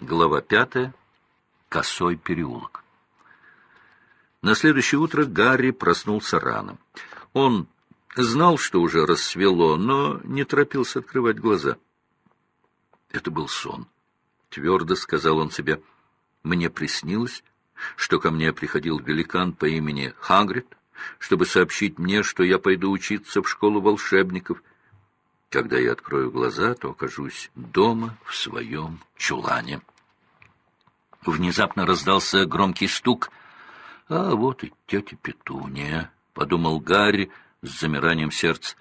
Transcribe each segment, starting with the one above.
Глава пятая. Косой переулок. На следующее утро Гарри проснулся рано. Он знал, что уже рассвело, но не торопился открывать глаза. Это был сон. Твердо сказал он себе. Мне приснилось, что ко мне приходил великан по имени Хагрид, чтобы сообщить мне, что я пойду учиться в школу волшебников. Когда я открою глаза, то окажусь дома в своем чулане. Внезапно раздался громкий стук. «А вот и тетя Петуния», — подумал Гарри с замиранием сердца.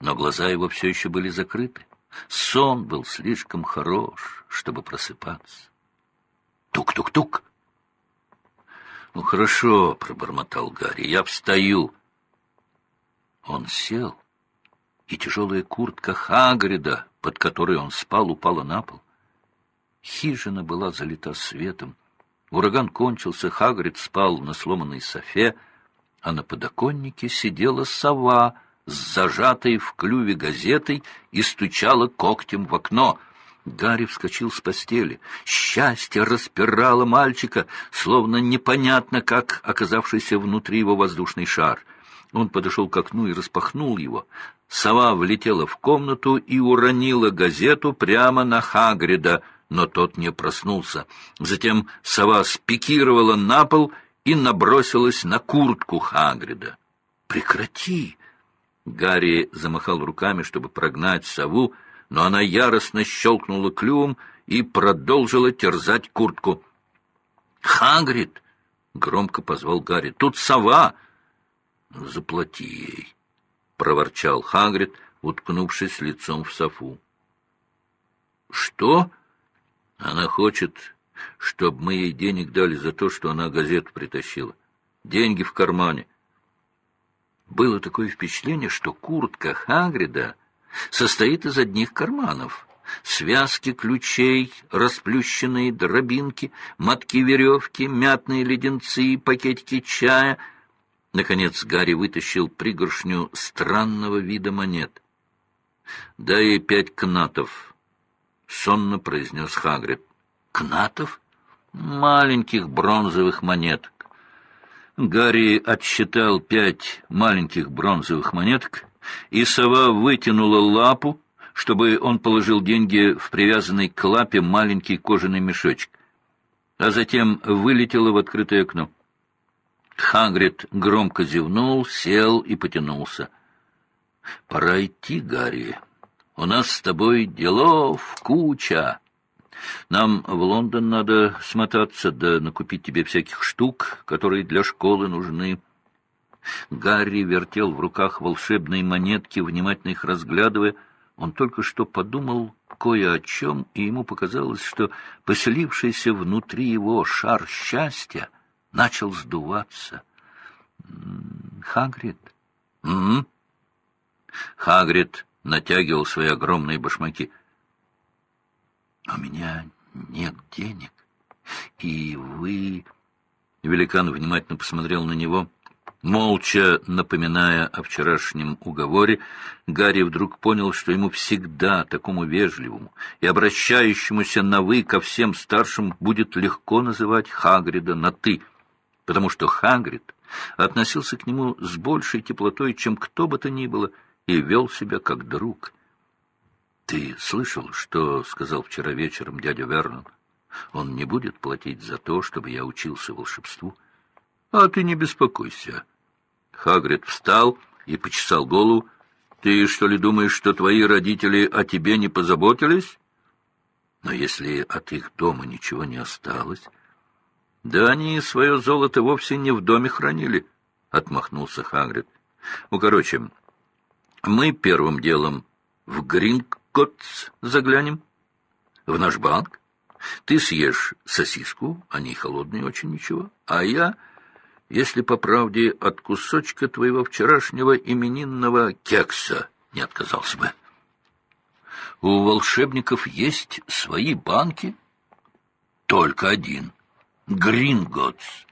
Но глаза его все еще были закрыты. Сон был слишком хорош, чтобы просыпаться. Тук-тук-тук. «Ну, хорошо», — пробормотал Гарри, — «я встаю». Он сел, и тяжелая куртка Хагрида, под которой он спал, упала на пол. Хижина была залита светом. Ураган кончился, Хагрид спал на сломанной софе, а на подоконнике сидела сова с зажатой в клюве газетой и стучала когтем в окно — Гарри вскочил с постели. Счастье распирало мальчика, словно непонятно как оказавшийся внутри его воздушный шар. Он подошел к окну и распахнул его. Сова влетела в комнату и уронила газету прямо на Хагрида, но тот не проснулся. Затем сова спикировала на пол и набросилась на куртку Хагрида. «Прекрати!» Гарри замахал руками, чтобы прогнать сову, но она яростно щелкнула клювом и продолжила терзать куртку. «Хагрид!» — громко позвал Гарри. «Тут сова!» «Заплати ей!» — проворчал Хагрид, уткнувшись лицом в софу. «Что?» «Она хочет, чтобы мы ей денег дали за то, что она газету притащила. Деньги в кармане». Было такое впечатление, что куртка Хагрида состоит из одних карманов. Связки ключей, расплющенные дробинки, мотки веревки, мятные леденцы, пакетики чая. Наконец Гарри вытащил пригоршню странного вида монет. «Дай пять кнатов», — сонно произнес Хагрид. «Кнатов? Маленьких бронзовых монеток». Гарри отсчитал пять маленьких бронзовых монеток и сова вытянула лапу, чтобы он положил деньги в привязанный к лапе маленький кожаный мешочек, а затем вылетела в открытое окно. Хагрид громко зевнул, сел и потянулся. — Пора идти, Гарри. У нас с тобой делов куча. Нам в Лондон надо смотаться, да накупить тебе всяких штук, которые для школы нужны. Гарри вертел в руках волшебные монетки, внимательно их разглядывая. Он только что подумал кое о чем, и ему показалось, что поселившийся внутри его шар счастья начал сдуваться. «Хагрид?» «М-м-м?» Хагрид натягивал свои огромные башмаки. «У меня нет денег, и вы...» Великан внимательно посмотрел на него. Молча напоминая о вчерашнем уговоре, Гарри вдруг понял, что ему всегда, такому вежливому и обращающемуся на «вы» ко всем старшим, будет легко называть Хагрида на «ты», потому что Хагрид относился к нему с большей теплотой, чем кто бы то ни было, и вел себя как друг. «Ты слышал, что сказал вчера вечером дядя Вернон? Он не будет платить за то, чтобы я учился волшебству». А ты не беспокойся. Хагрид встал и почесал голову. Ты что ли думаешь, что твои родители о тебе не позаботились? Но если от их дома ничего не осталось... Да они свое золото вовсе не в доме хранили, — отмахнулся Хагрид. Ну, короче, мы первым делом в Грингкотс заглянем, в наш банк. Ты съешь сосиску, они холодные очень ничего, а я если по правде от кусочка твоего вчерашнего именинного кекса не отказался бы. У волшебников есть свои банки? Только один. Гринготс.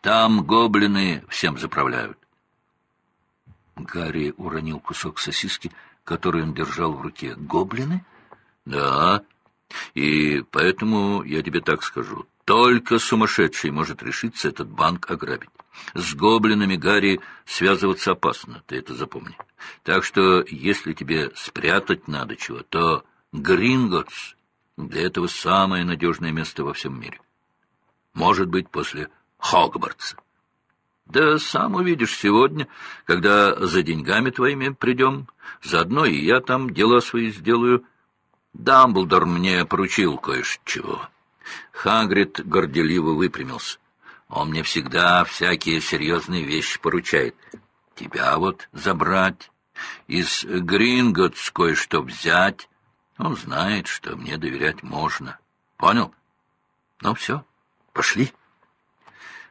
Там гоблины всем заправляют. Гарри уронил кусок сосиски, который он держал в руке. Гоблины? Да. И поэтому я тебе так скажу. Только сумасшедший может решиться этот банк ограбить. С гоблинами Гарри связываться опасно, ты это запомни. Так что, если тебе спрятать надо чего, то Гринготс для этого самое надежное место во всем мире. Может быть, после Хогвартса. Да сам увидишь сегодня, когда за деньгами твоими придем. Заодно и я там дела свои сделаю. Дамблдор мне поручил кое-чего. Хагрид горделиво выпрямился. Он мне всегда всякие серьезные вещи поручает. Тебя вот забрать, из Гринготс кое-что взять. Он знает, что мне доверять можно. Понял? Ну все, пошли.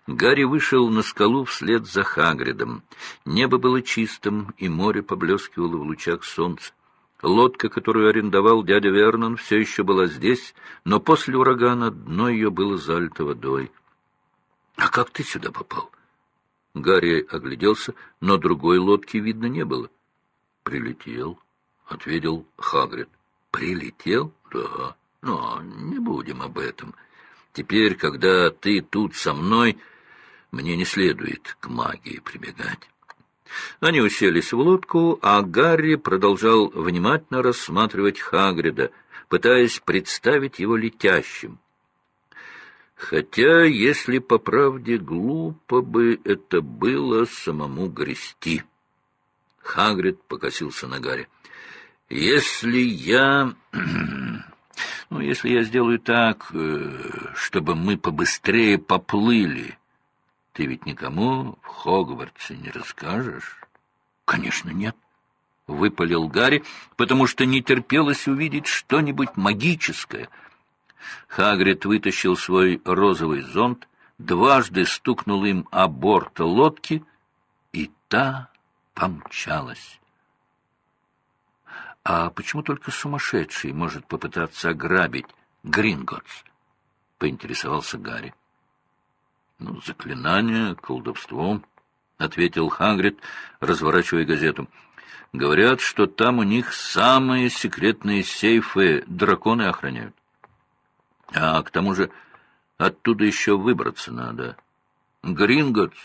Гарри вышел на скалу вслед за Хагридом. Небо было чистым, и море поблескивало в лучах солнца. Лодка, которую арендовал дядя Вернон, все еще была здесь, но после урагана дно ее было залито водой. — А как ты сюда попал? Гарри огляделся, но другой лодки видно не было. — Прилетел, — ответил Хагрид. — Прилетел? Да. Но не будем об этом. Теперь, когда ты тут со мной, мне не следует к магии прибегать. Они уселись в лодку, а Гарри продолжал внимательно рассматривать Хагрида, пытаясь представить его летящим. Хотя, если по правде, глупо бы это было самому грести. Хагрид покосился на Гарри. «Если я... ну, если я сделаю так, э, чтобы мы побыстрее поплыли, ты ведь никому в Хогвартсе не расскажешь? — Конечно, нет, — выпалил Гарри, потому что не терпелось увидеть что-нибудь магическое. Хагрид вытащил свой розовый зонт, дважды стукнул им о борт лодки, и та помчалась. — А почему только сумасшедший может попытаться ограбить Гринготс? — поинтересовался Гарри. Ну, заклинание, колдовство, — ответил Хагрид, разворачивая газету. Говорят, что там у них самые секретные сейфы драконы охраняют. А к тому же оттуда еще выбраться надо. Гринготс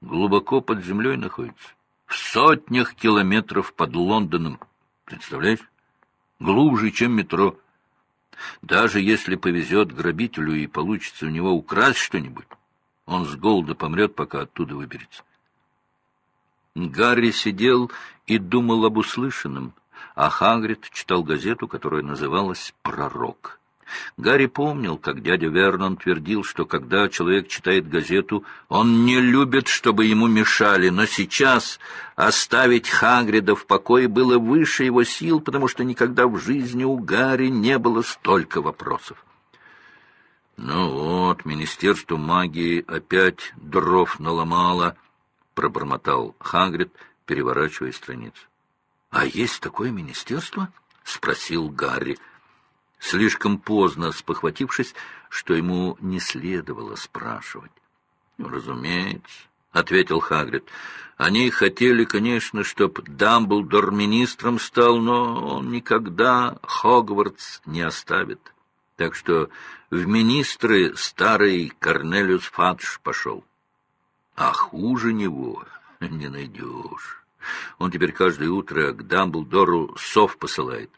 глубоко под землей находится, в сотнях километров под Лондоном. Представляешь? Глубже, чем метро. Даже если повезет грабителю и получится у него украсть что-нибудь, он с голода помрет, пока оттуда выберется. Гарри сидел и думал об услышанном, а Хагрид читал газету, которая называлась «Пророк». Гарри помнил, как дядя Вернон твердил, что когда человек читает газету, он не любит, чтобы ему мешали, но сейчас оставить Хагрида в покое было выше его сил, потому что никогда в жизни у Гарри не было столько вопросов. Ну вот, Министерство магии опять дров наломало, — пробормотал Хагрид, переворачивая страницу. — А есть такое министерство? — спросил Гарри, слишком поздно спохватившись, что ему не следовало спрашивать. «Ну, — Разумеется, — ответил Хагрид. — Они хотели, конечно, чтоб Дамблдор министром стал, но он никогда Хогвартс не оставит. Так что в министры старый Корнелиус Фадж пошел. А хуже него не найдешь. Он теперь каждое утро к Дамблдору сов посылает.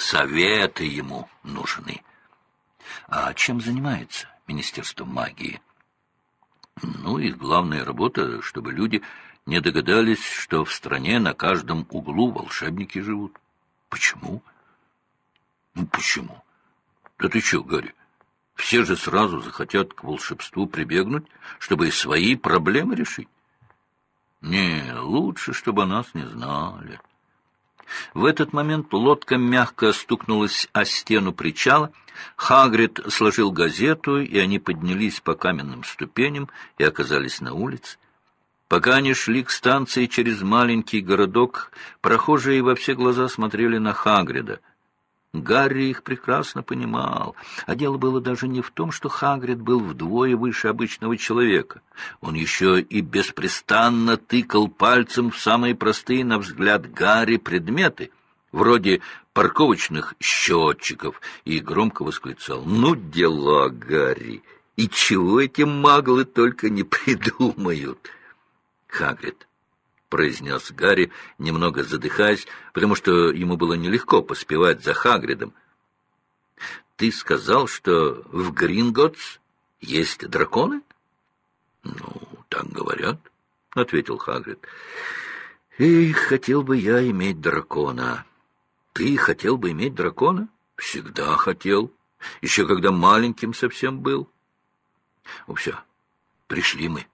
Советы ему нужны. А чем занимается Министерство магии? Ну, их главная работа, чтобы люди не догадались, что в стране на каждом углу волшебники живут. Почему? Ну, почему? Да ты что, Гарри, все же сразу захотят к волшебству прибегнуть, чтобы и свои проблемы решить. Не, лучше, чтобы о нас не знали. В этот момент лодка мягко стукнулась о стену причала. Хагрид сложил газету, и они поднялись по каменным ступеням и оказались на улице. Пока они шли к станции через маленький городок, прохожие во все глаза смотрели на Хагрида — Гарри их прекрасно понимал, а дело было даже не в том, что Хагрид был вдвое выше обычного человека. Он еще и беспрестанно тыкал пальцем в самые простые, на взгляд Гарри, предметы, вроде парковочных счетчиков и громко восклицал. «Ну, дела, Гарри! И чего эти маглы только не придумают!» Хагрид произнес Гарри, немного задыхаясь, потому что ему было нелегко поспевать за Хагридом. «Ты сказал, что в Гринготс есть драконы?» «Ну, так говорят», — ответил Хагрид. «Эх, хотел бы я иметь дракона». «Ты хотел бы иметь дракона?» «Всегда хотел. Еще когда маленьким совсем был». «Ну все, пришли мы».